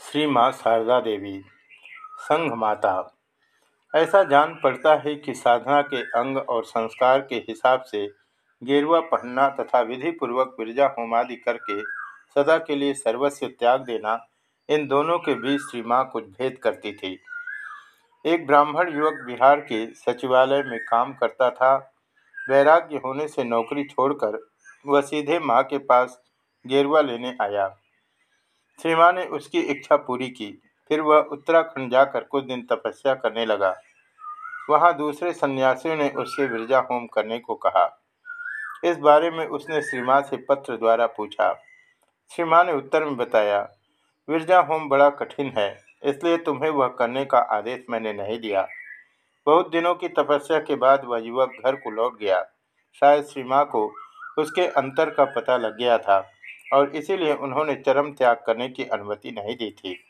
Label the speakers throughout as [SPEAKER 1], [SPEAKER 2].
[SPEAKER 1] श्री माँ शारदा देवी, संघ माता। ऐसा जान पड़ता है कि साधना के अंग और संस्कार के हिसाब से गेरुआ पहनना तथा विधि पूर्वक विरजा होमादि करके सदा के लिए सर्वस्व त्याग देना, इन दोनों के बीच श्री माँ कुछ भेद करती थी। एक ब्राह्मण युवक बिहार के सचिवालय में काम करता था। वैराग्य होने से नौकरी छोड़कर वह सीधे माँ के पास गेरुआ लेने आया। श्री माँ ने उसकी इच्छा पूरी की। फिर वह उत्तराखंड जाकर कुछ दिन तपस्या करने लगा। वहाँ दूसरे सन्यासियों ने उससे विरजा होम करने को कहा। इस बारे में उसने श्री से पत्र द्वारा पूछा। श्री माँ ने उत्तर में बताया, विरजा होम बड़ा कठिन है, इसलिए तुम्हें वह करने का आदेश मैंने नहीं दिया। बहुत दिनों की तपस्या के बाद वह युवक घर को लौट गया। शायद श्री को उसके अंतर का पता लग गया था। और इसीलिए उन्होंने चरम त्याग करने की अनुमति नहीं दी थी।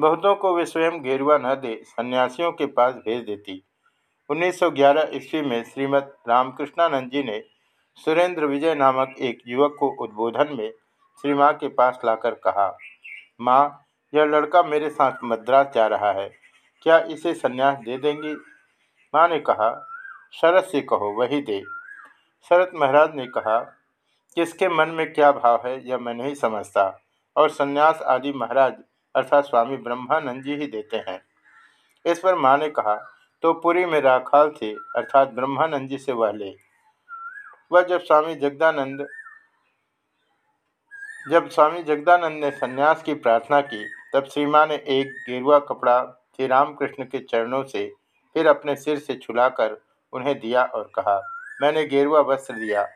[SPEAKER 1] बहुतों को वे स्वयं गेरुआ न दे, सन्यासियों के पास भेज देती। 1911 ईस्वी में श्रीमद रामकृष्णानंद जी ने सुरेंद्र विजय नामक एक युवक को उद्बोधन में श्री माँ के पास लाकर कहा, माँ, यह लड़का मेरे साथ मद्रास जा रहा है। क्या इसे संन्यास दे देंगी? माँ ने कहा शरद से कहो, वही दे। शरद महाराज ने कहा किसके मन में क्या भाव है, यह मैं नहीं समझता। और संन्यास आदि महाराज अर्थात स्वामी ब्रह्मानंद जी ही देते हैं। इस पर माँ ने कहा तो पुरी में राखाल थे, अर्थात ब्रह्मानंद जी से वह ले। वह जब स्वामी जगदानंद, जब स्वामी जगदानंद ने सन्यास की प्रार्थना की, तब श्री ने एक गेरुआ कपड़ा श्री रामकृष्ण के चरणों से फिर अपने सिर से छुलाकर उन्हें दिया और कहा, मैंने गेरुआ वस्त्र दिया।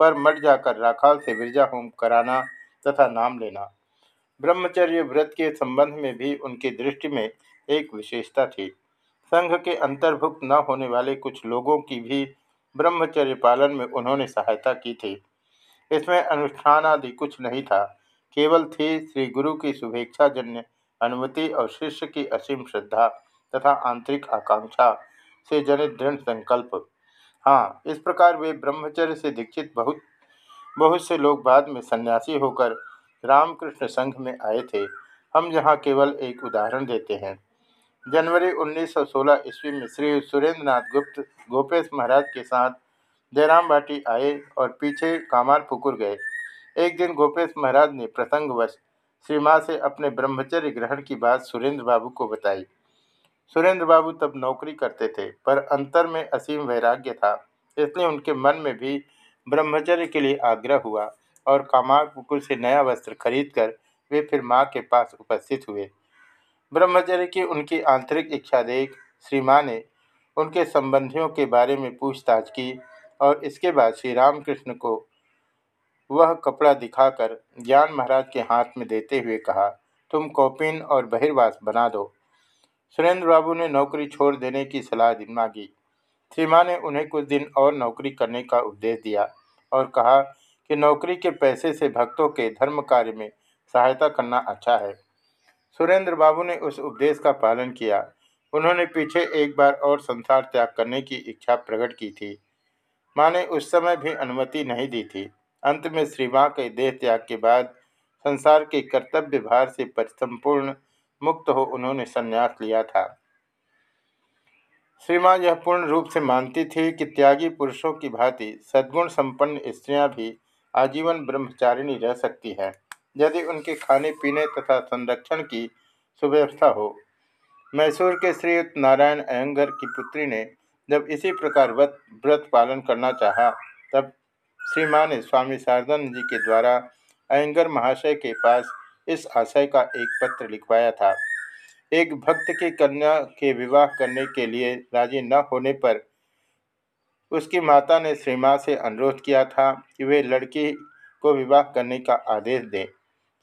[SPEAKER 1] पर मट जाकर राखाल से विरजा होम कराना तथा नाम लेना। ब्रह्मचर्य व्रत के संबंध में भी उनकी दृष्टि में एक विशेषता थी। संघ के अंतर्भुक्त न होने वाले कुछ लोगों की भी ब्रह्मचर्य पालन में उन्होंने सहायता की थी। इसमें अनुष्ठान आदि कुछ नहीं था। केवल थी श्री गुरु की शुभेच्छा जन्य अनुमति और शिष्य की असीम श्रद्धा तथा आंतरिक आकांक्षा से जनित दृढ़ संकल्प। हाँ इस प्रकार वे ब्रह्मचर्य से दीक्षित बहुत बहुत से लोग बाद में सन्यासी होकर रामकृष्ण संघ में आए थे। हम यहाँ केवल एक उदाहरण देते हैं। जनवरी 1916 ईस्वी में श्री सुरेंद्र नाथ गुप्त गोपेश महाराज के साथ जयराम बाटी आए और पीछे कामार पुकुर गए। एक दिन गोपेश महाराज ने प्रसंगवश श्री माँ से अपने ब्रह्मचर्य ग्रहण की बात सुरेंद्र बाबू को बताई। सुरेंद्र बाबू तब नौकरी करते थे, पर अंतर में असीम वैराग्य था, इसलिए उनके मन में भी ब्रह्मचर्य के लिए आग्रह हुआ और कामार पुकुर से नया वस्त्र खरीदकर वे फिर माँ के पास उपस्थित हुए। ब्रह्मचर्य की उनकी आंतरिक इच्छा देख श्री माँ ने उनके संबंधियों के बारे में पूछताछ की और इसके बाद श्री रामकृष्ण को वह कपड़ा दिखाकर ज्ञान महाराज के हाथ में देते हुए कहा, तुम कौपिन और बहिर्वास बना दो। सुरेंद्र बाबू ने नौकरी छोड़ देने की सलाह मांगी। सीमा ने उन्हें कुछ दिन और नौकरी करने का उपदेश दिया और कहा कि नौकरी के पैसे से भक्तों के धर्म कार्य में सहायता करना अच्छा है। सुरेंद्र बाबू ने उस उपदेश का पालन किया। उन्होंने पीछे एक बार और संसार त्याग करने की इच्छा प्रकट की थी। माँ ने उस समय भी अनुमति नहीं दी थी। अंत में श्री माँ के देह त्याग के बाद संसार के कर्तव्य भार से संपूर्ण मुक्त हो उन्होंने संन्यास लिया था। श्री यह पूर्ण रूप से मानती थी कि त्यागी पुरुषों की भांति सद्गुण संपन्न स्त्रियाँ भी आजीवन ब्रह्मचारिणी रह सकती हैं। यदि उनके खाने पीने तथा संरक्षण की सुव्यवस्था हो। मैसूर के श्रीयुक्त नारायण अयंगर की पुत्री ने जब इसी प्रकार व्रत व्रत पालन करना चाहा, तब श्री ने स्वामी शारदानंद जी के द्वारा अयंगर महाशय के पास इस आशय का एक पत्र लिखवाया था। एक भक्त की कन्या के विवाह करने के लिए राज़ी न होने पर उसकी माता ने श्री से अनुरोध किया था कि वे लड़की को विवाह करने का आदेश दें।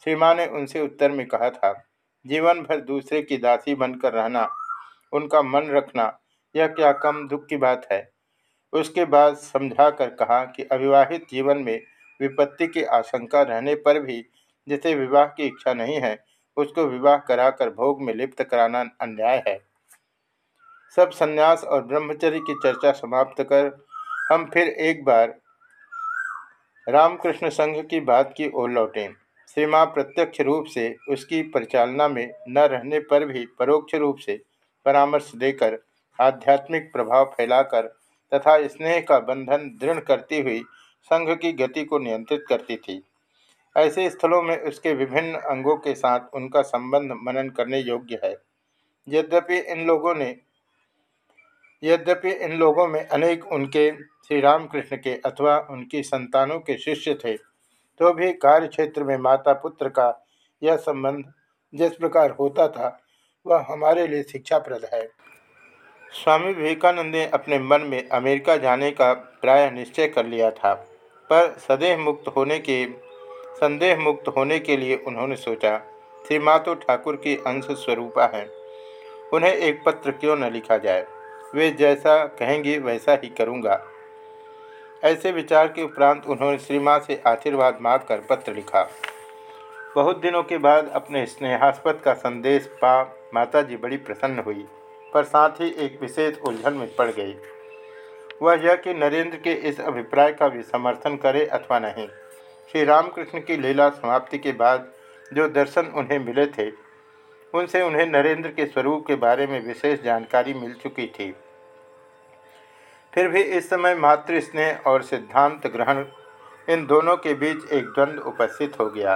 [SPEAKER 1] श्री ने उनसे उत्तर में कहा था, जीवन भर दूसरे की दासी बनकर रहना, उनका मन रखना, यह क्या कम दुख की बात है? उसके बाद समझा कर कहा कि अविवाहित जीवन में विपत्ति की आशंका रहने पर भी जिसे विवाह की इच्छा नहीं है, उसको विवाह कराकर भोग में लिप्त कराना अन्याय है। सब संन्यास और ब्रह्मचर्य की चर्चा समाप्त कर हम फिर एक बार रामकृष्ण संघ की बात की ओर लौटें। श्री प्रत्यक्ष रूप से उसकी परिचालना में न रहने पर भी परोक्ष रूप से परामर्श देकर आध्यात्मिक प्रभाव फैलाकर तथा स्नेह का बंधन दृढ़ करती हुई संघ की गति को नियंत्रित करती थी। ऐसे स्थलों में उसके विभिन्न अंगों के साथ उनका संबंध मनन करने योग्य है। यद्यपि इन लोगों ने, यद्यपि इन लोगों में अनेक उनके श्री रामकृष्ण के अथवा उनकी संतानों के शिष्य थे तो भी कार्य क्षेत्र में माता पुत्र का यह संबंध जिस प्रकार होता था, वह हमारे लिए शिक्षाप्रद है। स्वामी विवेकानंद ने अपने मन में अमेरिका जाने का प्राय निश्चय कर लिया था, पर सदैव मुक्त होने के संदेह मुक्त होने के लिए उन्होंने सोचा श्री मातो ठाकुर की अंश स्वरूपा हैं। उन्हें एक पत्र क्यों न लिखा जाए? वे जैसा कहेंगे वैसा ही करूँगा। ऐसे विचार के उपरांत उन्होंने श्री माँ से आशीर्वाद मांग कर पत्र लिखा। बहुत दिनों के बाद अपने स्नेहास्पद का संदेश पा माताजी बड़ी प्रसन्न हुई, पर साथ ही एक विशेष उलझन में पड़ गई। वह यह कि नरेंद्र के इस अभिप्राय का भी समर्थन करे अथवा नहीं श्री रामकृष्ण की लीला समाप्ति के बाद जो दर्शन उन्हें मिले थे, उनसे उन्हें नरेंद्र के स्वरूप के बारे में विशेष जानकारी मिल चुकी थी। फिर भी इस समय मातृ स्नेह और सिद्धांत ग्रहण इन दोनों के बीच एक द्वंद्व उपस्थित हो गया।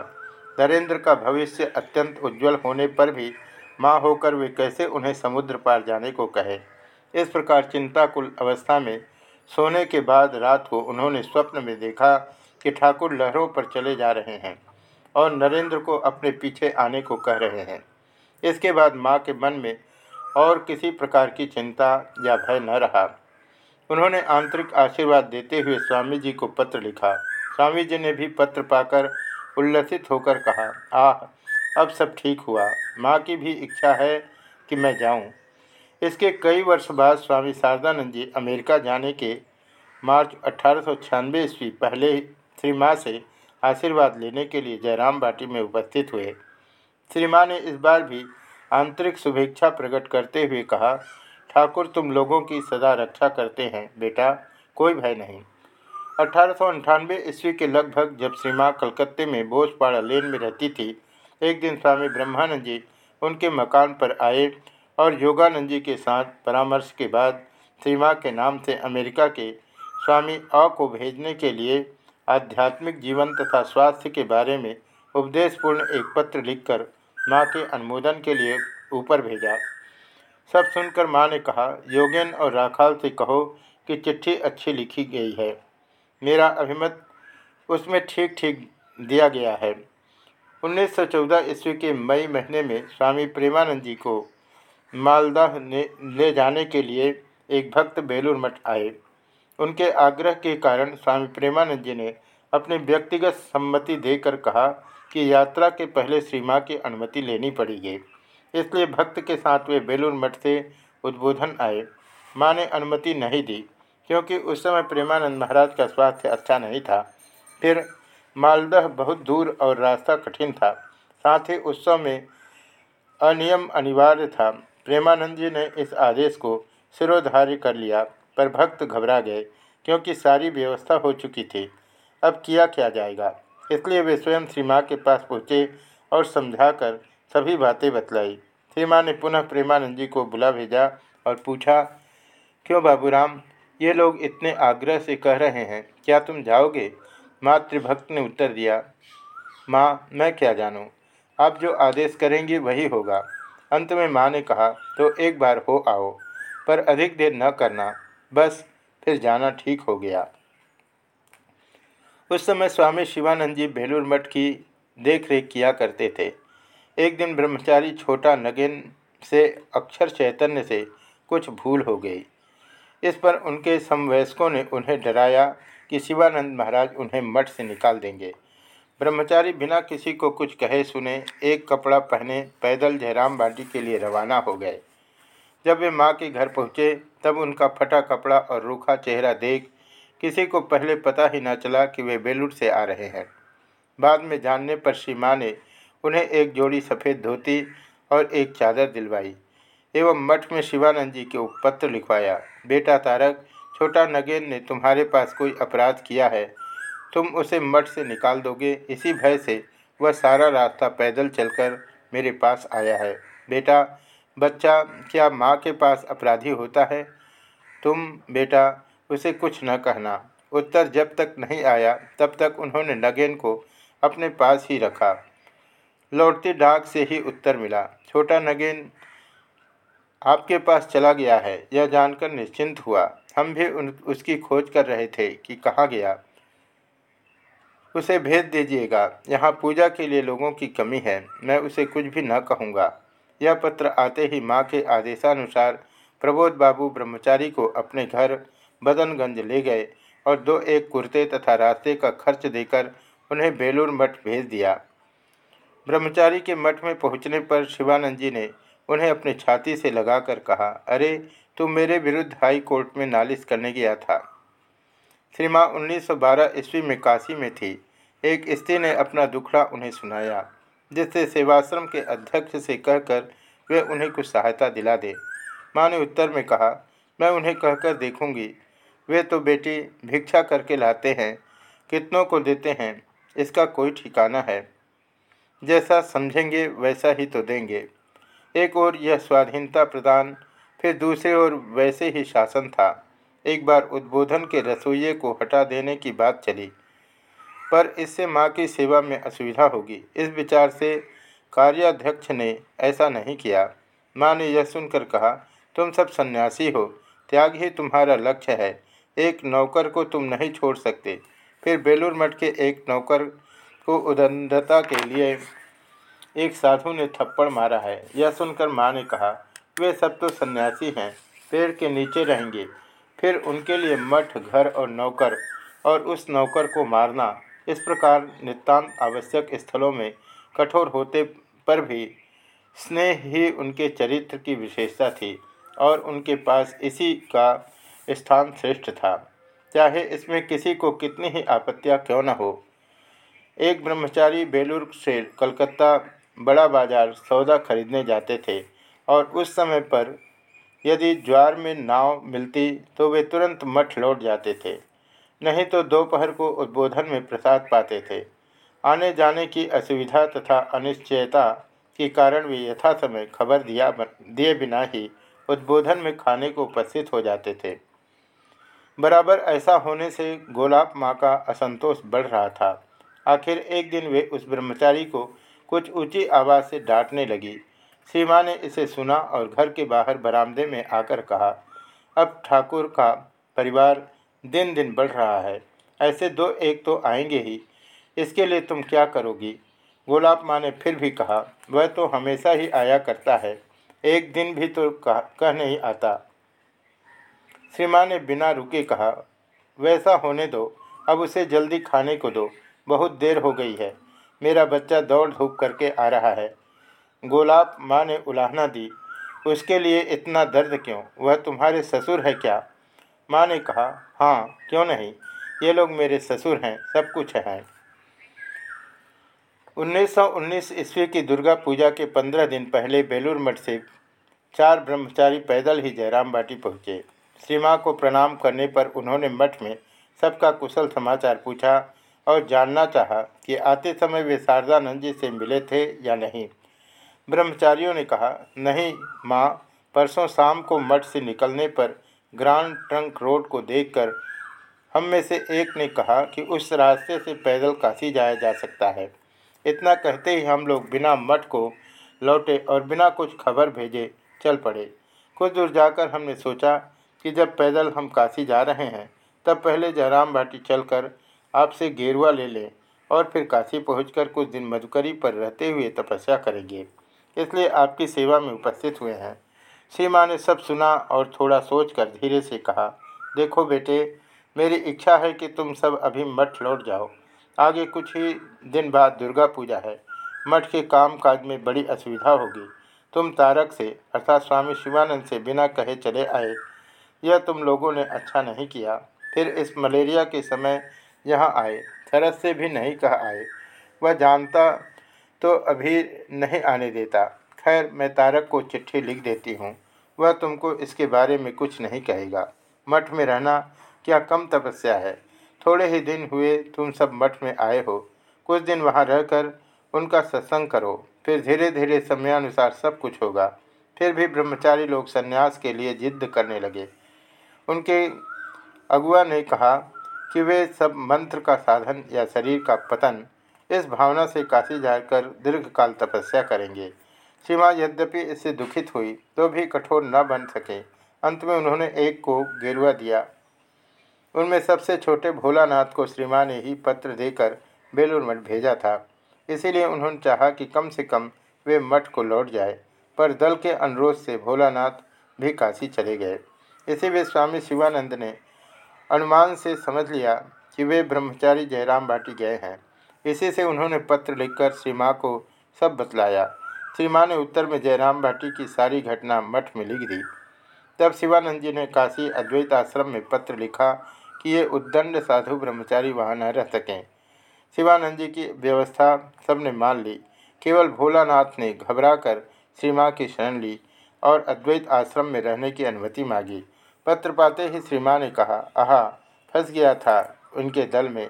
[SPEAKER 1] नरेंद्र का भविष्य अत्यंत उज्जवल होने पर भी माँ होकर वे कैसे उन्हें समुद्र पार जाने को कहे? इस प्रकार चिंताकुल अवस्था में सोने के बाद रात को उन्होंने स्वप्न में देखा कि ठाकुर लहरों पर चले जा रहे हैं और नरेंद्र को अपने पीछे आने को कह रहे हैं। इसके बाद माँ के मन में और किसी प्रकार की चिंता या भय न रहा। उन्होंने आंतरिक आशीर्वाद देते हुए स्वामी जी को पत्र लिखा। स्वामी जी ने भी पत्र पाकर उल्लसित होकर कहा, आह, अब सब ठीक हुआ। माँ की भी इच्छा है कि मैं जाऊँ। इसके कई वर्ष बाद स्वामी शारदानंद जी अमेरिका जाने के मार्च अठारह ईस्वी पहले श्री माँ से आशीर्वाद लेने के लिए जयराम बाटी में उपस्थित हुए। श्री माँ ने इस बार भी आंतरिक शुभेच्छा प्रकट करते हुए कहा, ठाकुर, तुम लोगों की सदा रक्षा करते हैं, बेटा, कोई भय नहीं। अठारह ईस्वी के लगभग जब श्री माँ कलकत्ते में बोसपाड़ा लेन में रहती थी, एक दिन स्वामी ब्रह्मानंद जी उनके मकान पर आए और योगानंद जी के साथ परामर्श के बाद श्री माँ के नाम से अमेरिका के स्वामी अ को भेजने के लिए आध्यात्मिक जीवन तथा स्वास्थ्य के बारे में उपदेशपूर्ण एक पत्र लिखकर माँ के अनुमोदन के लिए ऊपर भेजा। सब सुनकर माँ ने कहा, योगेन और राखाल से कहो कि चिट्ठी अच्छी लिखी गई है। मेरा अभिमत उसमें ठीक ठीक दिया गया है। 1914 ईस्वी के मई महीने में स्वामी प्रेमानंद जी को मालदह ने, ले जाने के लिए एक भक्त बेलूर मठ आए। उनके आग्रह के कारण स्वामी प्रेमानंद जी ने अपनी व्यक्तिगत सम्मति देकर कहा कि यात्रा के पहले श्री माँ की अनुमति लेनी पड़ेगी। इसलिए भक्त के साथ वे बेलूर मठ से उद्बोधन आए। माँ ने अनुमति नहीं दी, क्योंकि उस समय प्रेमानंद महाराज का स्वास्थ्य अच्छा नहीं था। फिर मालदह बहुत दूर और रास्ता कठिन था। साथ ही उत्सव में अनियम अनिवार्य था। प्रेमानंद जी ने इस आदेश को सिरोधार्य कर लिया। पर भक्त घबरा गए, क्योंकि सारी व्यवस्था हो चुकी थी। अब किया क्या जाएगा? इसलिए वे स्वयं श्री माँ के पास पहुँचे और समझाकर सभी बातें बतलाई। श्री माँ ने पुनः प्रेमानंद जी को बुला भेजा और पूछा, क्यों बाबूराम, ये लोग इतने आग्रह से कह रहे हैं, क्या तुम जाओगे? मातृभक्त ने उत्तर दिया, माँ, मैं क्या जानूँ? आप जो आदेश करेंगी वही होगा। अंत में माँ ने कहा तो एक बार हो आओ, पर अधिक देर न करना। बस, फिर जाना ठीक हो गया। उस समय स्वामी शिवानंद जी बेलूर मठ की देख रेख किया करते थे। एक दिन ब्रह्मचारी छोटा नगेन से, अक्षर चैतन्य से कुछ भूल हो गई। इस पर उनके समवयस्कों ने उन्हें डराया कि शिवानंद महाराज उन्हें मठ से निकाल देंगे। ब्रह्मचारी बिना किसी को कुछ कहे सुने, एक कपड़ा पहने पैदल जयराम बाटी के लिए रवाना हो गए। जब वे माँ के घर पहुँचे तब उनका फटा कपड़ा और रूखा चेहरा देख किसी को पहले पता ही न चला कि वे बेलूर से आ रहे हैं। बाद में जानने पर श्री ने उन्हें एक जोड़ी सफ़ेद धोती और एक चादर दिलवाई एवं मठ में शिवानंद जी के पत्र लिखवाया, बेटा तारक, छोटा नगेन ने तुम्हारे पास कोई अपराध किया है? तुम उसे मठ से निकाल दोगे? इसी भय से वह सारा रास्ता पैदल चलकर मेरे पास आया है। बेटा, बच्चा, क्या माँ के पास अपराधी होता है? तुम बेटा, उसे कुछ न कहना। उत्तर जब तक नहीं आया, तब तक उन्होंने नगेन को अपने पास ही रखा। लौटती डाक से ही उत्तर मिला, छोटा नगेन, आपके पास चला गया है, यह जानकर निश्चिंत हुआ। हम भी उन, उसकी खोज कर रहे थे कि कहाँ गया। उसे भेज दीजिएगा, यहाँ पूजा के लिए लोगों की कमी है, मैं उसे कुछ भी न कहूँगा। यह पत्र आते ही माँ के आदेशानुसार प्रबोध बाबू ब्रह्मचारी को अपने घर बदनगंज ले गए और दो एक कुर्ते तथा रास्ते का खर्च देकर उन्हें बेलूर मठ भेज दिया। ब्रह्मचारी के मठ में पहुँचने पर शिवानंद जी ने उन्हें अपने छाती से लगाकर कहा, अरे तुम मेरे विरुद्ध हाई कोर्ट में नालिश करने गया था। श्री माँ उन्नीस ईस्वी में काशी में थी। एक स्त्री ने अपना दुखड़ा उन्हें सुनाया, जिससे सेवाश्रम के अध्यक्ष से कहकर वे उन्हें कुछ सहायता दिला दे। माँ ने उत्तर में कहा, मैं उन्हें कहकर देखूँगी। वे तो बेटी भिक्षा करके लाते हैं, कितनों को देते हैं, इसका कोई ठिकाना है। जैसा समझेंगे, वैसा ही तो देंगे। एक और यह स्वाधीनता प्रदान, फिर दूसरे ओर वैसे ही शासन था। एक बार उद्बोधन के रसोइये को हटा देने की बात चली, पर इससे माँ की सेवा में असुविधा होगी। इस विचार से कार्याध्यक्ष ने ऐसा नहीं किया। माँ ने यह सुनकर कहा तुम सब सन्यासी हो। त्याग ही तुम्हारा लक्ष्य है। एक नौकर को तुम नहीं छोड़ सकते। फिर बेलूर मठ के एक नौकर को उदंडता के लिए एक साधु ने थप्पड़ मारा है। यह सुनकर माँ ने कहा, वे सब तो सन्यासी हैं। पेड़ के नीचे रहेंगे। फिर उनके लिए मठ, घर और नौकर और उस नौकर को मारना। इस प्रकार नितान्त आवश्यक स्थलों में कठोर होते पर भी स्नेह ही उनके चरित्र की विशेषता थी। और उनके पास इसी का स्थान श्रेष्ठ था। चाहे इसमें किसी को कितनी ही आपत्तियाँ क्यों न हो। एक ब्रह्मचारी बेलूर से कलकत्ता बड़ा बाज़ार सौदा खरीदने जाते थे और उस समय पर यदि ज्वार में नाव मिलती तो वे तुरंत मठ लौट जाते थे। नहीं तो दोपहर को उद्बोधन में प्रसाद पाते थे। आने जाने की असुविधा तथा अनिश्चयता के कारण वे यथा समय खबर दिया दिए बिना ही उद्बोधन में खाने को उपस्थित हो जाते थे। बराबर ऐसा होने से गोलाब माँ का असंतोष बढ़ रहा था। आखिर एक दिन वे उस ब्रह्मचारी को कुछ ऊँची आवाज़ से डांटने लगी। सीमा ने इसे सुना और घर के बाहर बरामदे में आकर कहा, अब ठाकुर का परिवार दिन दिन बढ़ रहा है। ऐसे दो एक तो आएँगे ही। इसके लिए तुम क्या करोगी? गोलाब माँ ने फिर भी कहा, वह तो हमेशा ही आया करता है। एक दिन भी तो कह, कह नहीं आता। श्री ने बिना रुके कहा वैसा होने दो अब उसे जल्दी खाने को दो। बहुत देर हो गई है। मेरा बच्चा दौड़ धूप करके आ रहा है। गोलाब माँ ने उलाहना दी उसके लिए इतना दर्द क्यों? वह तुम्हारे ससुर है क्या? माँ ने कहा हाँ क्यों नहीं? ये लोग मेरे ससुर हैं सब कुछ हैं। 1919 ईस्वी की दुर्गा पूजा के पंद्रह दिन पहले बेलूर मठ से चार ब्रह्मचारी पैदल ही जयराम बाटी पहुँचे। श्री माँ को प्रणाम करने पर उन्होंने मठ में सबका कुशल समाचार पूछा और जानना चाहा कि आते समय वे शारदानंद जी से मिले थे या नहीं। ब्रह्मचारियों ने कहा, नहीं माँ, परसों शाम को मठ से निकलने पर ग्रांड ट्रंक रोड को देखकर हम में से एक ने कहा कि उस रास्ते से पैदल काशी जाया जा सकता है। इतना कहते ही हम लोग बिना मठ को लौटे और बिना कुछ खबर भेजे चल पड़े। कुछ दूर जाकर हमने सोचा कि जब पैदल हम काशी जा रहे हैं, तब पहले जयराम भाटी चलकर आपसे गेरुआ ले लें और फिर काशी पहुंचकर कुछ दिन मधुकरी पर रहते हुए तपस्या करेंगे। इसलिए आपकी सेवा में उपस्थित हुए हैं। श्री माँ ने सब सुना और थोड़ा सोचकर धीरे से कहा, देखो बेटे, मेरी इच्छा है कि तुम सब अभी मठ लौट जाओ। आगे कुछ ही दिन बाद दुर्गा पूजा है। मठ के काम काज में बड़ी असुविधा होगी। तुम तारक से अर्थात स्वामी शिवानंद से बिना कहे चले आए। यह तुम लोगों ने अच्छा नहीं किया। फिर इस मलेरिया के समय यहाँ आए। शरद से भी नहीं कहा आए। वह जानता तो अभी नहीं आने देता। खैर, मैं तारक को चिट्ठी लिख देती हूँ। वह तुमको इसके बारे में कुछ नहीं कहेगा। मठ में रहना क्या कम तपस्या है? थोड़े ही दिन हुए तुम सब मठ में आए हो। कुछ दिन वहाँ रहकर उनका सत्संग करो। फिर धीरे धीरे समयानुसार सब कुछ होगा। फिर भी ब्रह्मचारी लोग संन्यास के लिए जिद्द करने लगे। उनके अगुआ ने कहा कि वे सब मंत्र का साधन या शरीर का पतन इस भावना से काशी जाकर दीर्घकाल तपस्या करेंगे। सीमा यद्यपि इससे दुखित हुई तो भी कठोर न बन सके। अंत में उन्होंने एक को गेरुआ दिया। उनमें सबसे छोटे भोलानाथ को श्रीमा ने ही पत्र देकर बेलूर मठ भेजा था। इसीलिए उन्होंने चाहा कि कम से कम वे मठ को लौट जाए, पर दल के अनुरोध से भोलानाथ भी काशी चले गए। इसी वे स्वामी शिवानंद ने अनुमान से समझ लिया कि वे ब्रह्मचारी जयराम बाटी गए हैं। इसी से उन्होंने पत्र लिखकर श्री माँ को सब बतलाया। श्री माँ ने उत्तर में जयराम भाटी की सारी घटना मठ में लिख दी। तब शिवानंद जी ने काशी अद्वैत आश्रम में पत्र लिखा कि ये उद्दंड साधु ब्रह्मचारी वहाँ न रह सकें। शिवानंद जी की व्यवस्था सबने मान ली। केवल भोलानाथ ने घबरा कर श्री माँ की शरण ली और अद्वैत आश्रम में रहने की अनुमति मांगी। पत्र पाते ही श्री माँ ने कहा, आहा, फंस गया था उनके दल में।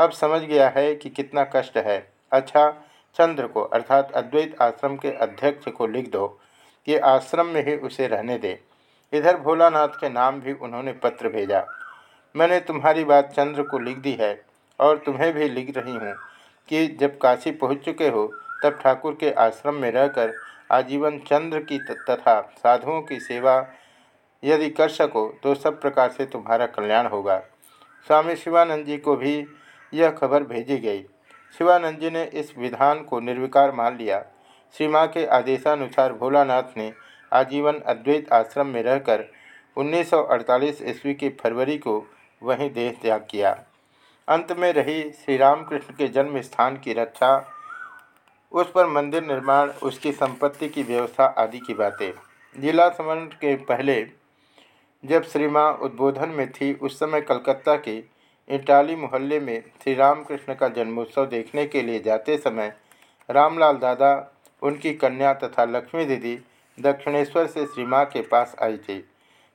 [SPEAKER 1] अब समझ गया है कि कितना कष्ट है। अच्छा चंद्र को, अर्थात अद्वैत आश्रम के अध्यक्ष को लिख दो। कि आश्रम में ही उसे रहने दे। इधर भोलानाथ के नाम भी उन्होंने पत्र भेजा। मैंने तुम्हारी बात चंद्र को लिख दी है और तुम्हें भी लिख रही हूँ कि जब काशी पहुँच चुके हो, तब ठाकुर के आश्रम में रहकर आजीवन चंद्र की तथा साधुओं की सेवा यदि कर सको तो सब प्रकार से तुम्हारा कल्याण होगा। स्वामी शिवानंद जी को भी यह खबर भेजी गई। शिवानंद जी ने इस विधान को निर्विकार मान लिया। श्री माँ के आदेशानुसार भोलानाथ ने आजीवन अद्वैत आश्रम में रहकर 1948 ईस्वी की फरवरी को वहीं देह त्याग किया। अंत में रही श्री रामकृष्ण के जन्म स्थान की रक्षा। उस पर मंदिर निर्माण, उसकी संपत्ति की व्यवस्था आदि की बातें। जिला समरण के पहले, जब श्री माँ उद्बोधन में थी, उस समय कलकत्ता के इटाली मोहल्ले में श्री रामकृष्ण का जन्मोत्सव देखने के लिए जाते समय, रामलाल दादा, उनकी कन्या तथा लक्ष्मी दीदी दक्षिणेश्वर से श्री माँ के पास आई थी।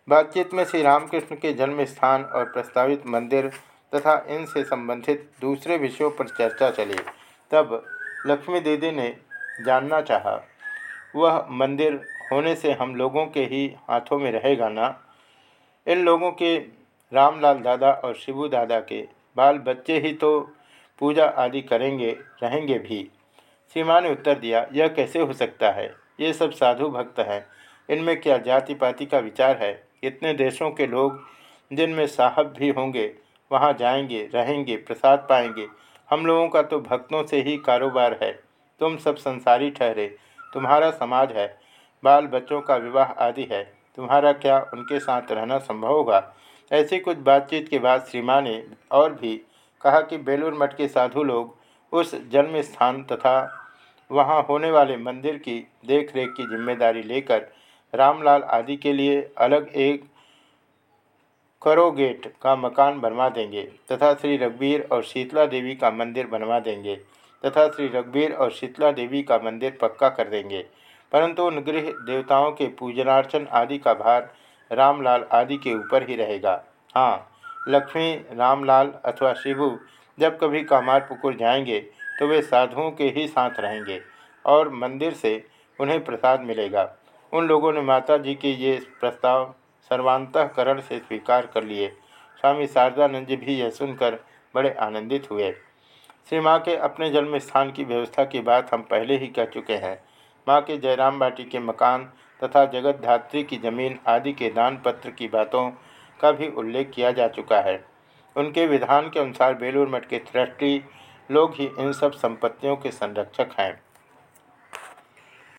[SPEAKER 1] बातचीत में श्री रामकृष्ण के जन्म स्थान और प्रस्तावित मंदिर तथा इनसे संबंधित दूसरे विषयों पर चर्चा चली। तब लक्ष्मी दीदी ने जानना चाहा, वह मंदिर होने से हम लोगों के ही हाथों में रहेगा ना? इन लोगों के, रामलाल दादा और शिबू दादा के बाल बच्चे ही तो पूजा आदि करेंगे, रहेंगे भी। सीमा ने उत्तर दिया, यह कैसे हो सकता है? ये सब साधु भक्त हैं। इनमें क्या जाति पाति का विचार है? इतने देशों के लोग जिनमें साहब भी होंगे, वहाँ जाएँगे, रहेंगे, प्रसाद पाएँगे। हम लोगों का तो भक्तों से ही कारोबार है। तुम सब संसारी ठहरे, तुम्हारा समाज है, बाल बच्चों का विवाह आदि है, तुम्हारा क्या उनके साथ रहना संभव होगा? ऐसी कुछ बातचीत के बाद श्री माँ ने और भी कहा कि बेलूर मठ के साधु लोग उस जन्म स्थान तथा वहाँ होने वाले मंदिर की देख रेख की ज़िम्मेदारी लेकर रामलाल आदि के लिए अलग एक करोगेट का मकान बनवा देंगे तथा श्री रघुवीर और शीतला देवी का मंदिर बनवा देंगे तथा श्री रघुवीर और शीतला देवी का मंदिर पक्का कर देंगे। परंतु उन गृह देवताओं के पूजनार्चन आदि का भार रामलाल आदि के ऊपर ही रहेगा। हाँ लक्ष्मी, रामलाल अथवा शिबू जब कभी कामार पुकुर जाएँगे तो वे साधुओं के ही साथ रहेंगे और मंदिर से उन्हें प्रसाद मिलेगा। उन लोगों ने माता जी के ये प्रस्ताव सर्वांतकरण से स्वीकार कर लिए। स्वामी शारदानंद जी भी यह सुनकर बड़े आनंदित हुए। श्री माँ के अपने जन्म स्थान की व्यवस्था की बात हम पहले ही कह चुके हैं। माँ के जयराम बाटी के मकान तथा जगत धात्री की ज़मीन आदि के दान पत्र की बातों का भी उल्लेख किया जा चुका है। उनके विधान के अनुसार बेलूर मठ के ट्रस्टी लोग ही इन सब संपत्तियों के संरक्षक हैं।